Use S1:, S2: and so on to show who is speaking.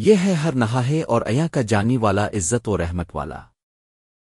S1: یہ ہے ہر نہا ہے اور ایاں کا جانی والا عزت و رحمت والا۔